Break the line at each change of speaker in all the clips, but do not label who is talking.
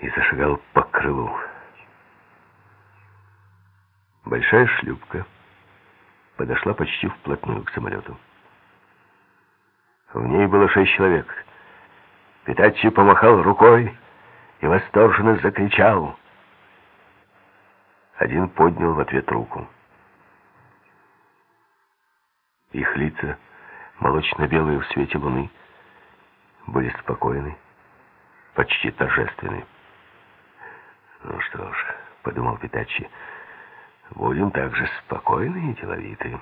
и зашагал по крылу. Большая шлюпка подошла почти вплотную к самолету. В ней было шесть человек. Питачи помахал рукой и восторженно закричал. Один поднял в ответ руку. Их лица, молочно-белые в свете луны, были спокойны, почти торжественны. «Ну что ж», — подумал Питачи, — «будем также спокойны и деловиты».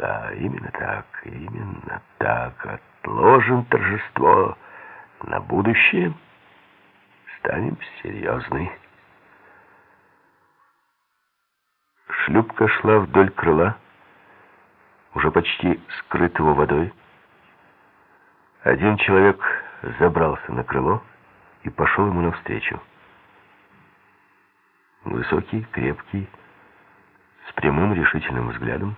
Да, именно так, именно так. Отложим торжество на будущее. Станем серьезны. Шлюпка шла вдоль крыла, уже почти скрытого водой. Один человек забрался на крыло и пошел ему навстречу. Высокий, крепкий, с прямым решительным взглядом.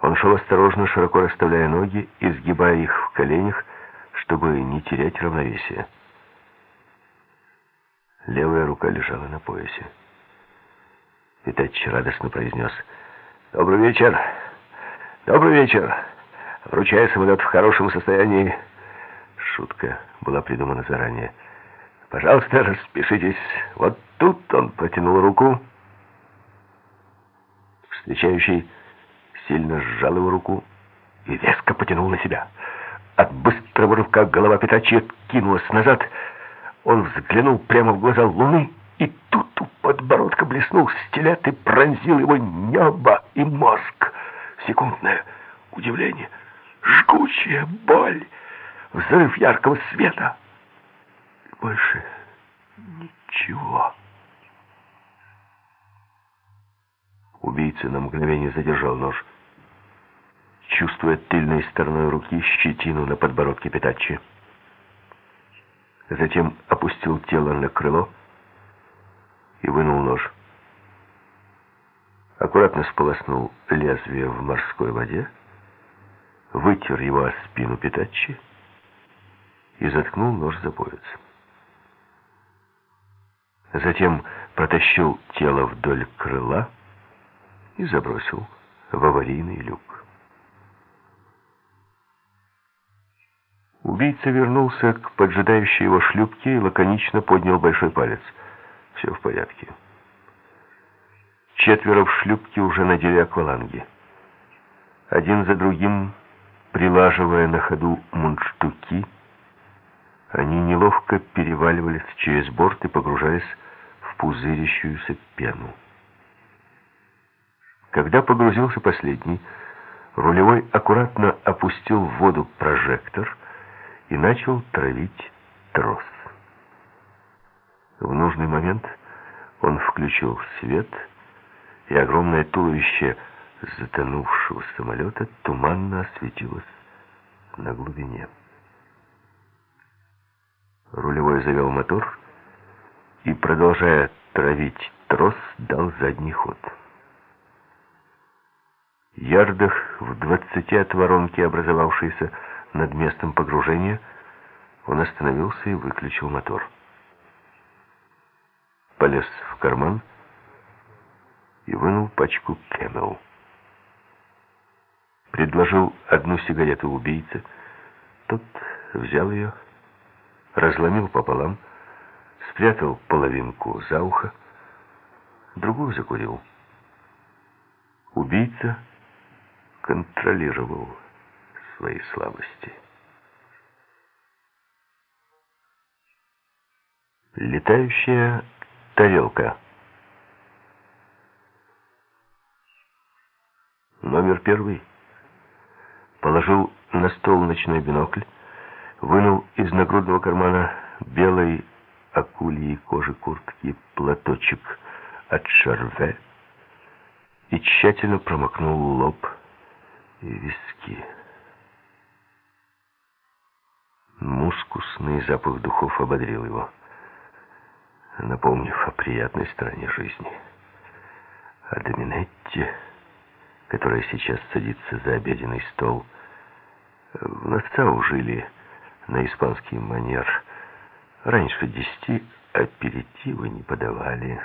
Он шел осторожно, широко расставляя ноги и сгибая их в коленях, чтобы не терять равновесие. Левая рука лежала на поясе. Витач радостно произнес «Добрый вечер! Добрый вечер! Вручаю самолет в хорошем состоянии!» Шутка была придумана заранее. «Пожалуйста, распишитесь. Вот тут он протянул руку». Встречающий сильно сжал его руку и резко потянул на себя. От быстрого рывка голова Петрачи кинулась назад. Он взглянул прямо в глаза луны, и тут у подбородка блеснул стилет и пронзил его небо и мозг. Секундное удивление, жгучая боль, взрыв яркого света. Больше ничего. Убийца на мгновение задержал нож чувствуя тыльной стороной руки щетину на подбородке Петачи. Затем опустил тело на крыло и вынул нож. Аккуратно сполоснул лезвие в морской воде, вытер его о спину Петачи и заткнул нож за пояс. Затем протащил тело вдоль крыла и забросил в аварийный люк. Убийца вернулся к поджидающей его шлюпке и лаконично поднял большой палец. Все в порядке. Четверо в шлюпке уже надели акваланги. Один за другим, прилаживая на ходу мундштуки, они неловко переваливались через борт и погружались в пузырящуюся пену. Когда погрузился последний, рулевой аккуратно опустил в воду прожектор — и начал травить трос. В нужный момент он включил свет, и огромное туловище затонувшего самолета туманно осветилось на глубине. Рулевой завел мотор и, продолжая травить трос, дал задний ход. Ярдах в двадцати от воронки, образовавшейся над местом погружения, он остановился и выключил мотор. Полез в карман и вынул пачку Camel. Предложил одну сигарету убийце. Тот взял ее, разломил пополам, спрятал половинку за ухо, другую закурил. Убийца контролировал свои слабости. Летающая тарелка. Номер первый. Положил на стол ночной бинокль, вынул из нагрудного кармана белой акульей кожи куртки платочек от шарве и тщательно промокнул лоб и виски. Мускусный запах духов ободрил его, напомнив о приятной стороне жизни. О Доминетте, которая сейчас садится за обеденный стол. В Нассау жили на испанский манер Раньше десяти аперитива не подавали.